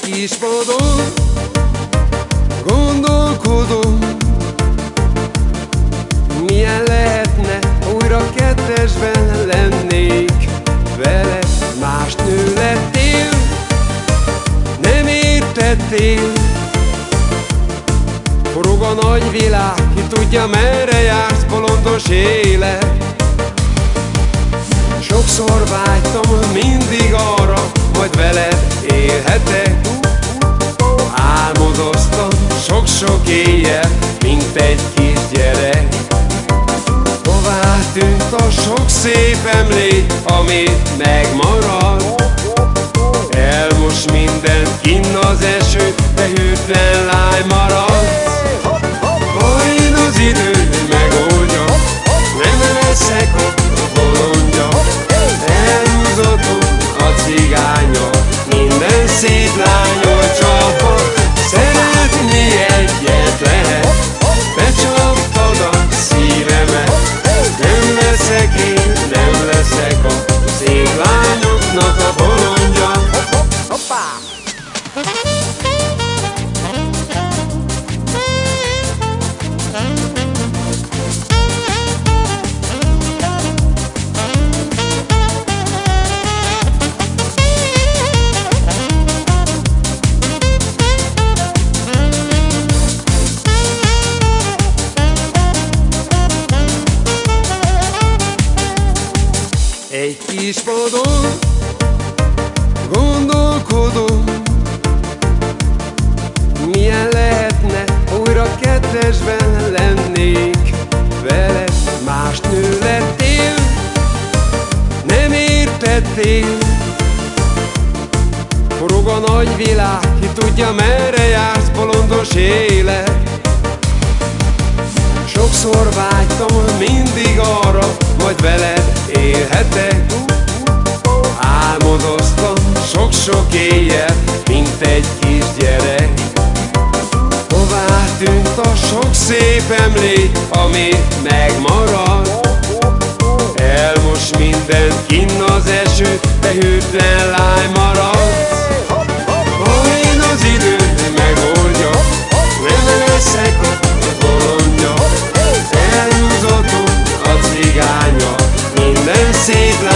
kispadon gondolkodom Milyen lehetne újra kettesben lennék vele? Más nő lettél, nem értettél. Forog a nagy világ, ki tudja merre jársz bolondos élet sok-sok éjjel, mint egy kisgyerek Hová tűnt a sok szép emlék, amit megmarad? Elmos minden kinn az eső, de hűtlen lány marad. Majd az idő megoldja, nem leszek ott a bolondja. Elhúzatom a cigánya, minden szép Egy kis padon gondolkodom Milyen lehetne újra kettesben lennék vele. Más nő lettél, nem értettél. Forog a nagy világ, ki tudja merre jársz bolondos élet Sokszor vágytam mindig arra, hogy veled élhetek sok éjjel, mint egy kisgyerek. Hová tűnt a sok szép emlék, ami megmarad? Elmos minden kinn az eső, de hűtlen láj marad. Vajon az idő megoldja, nem leszek a a cigánya, minden szétlát.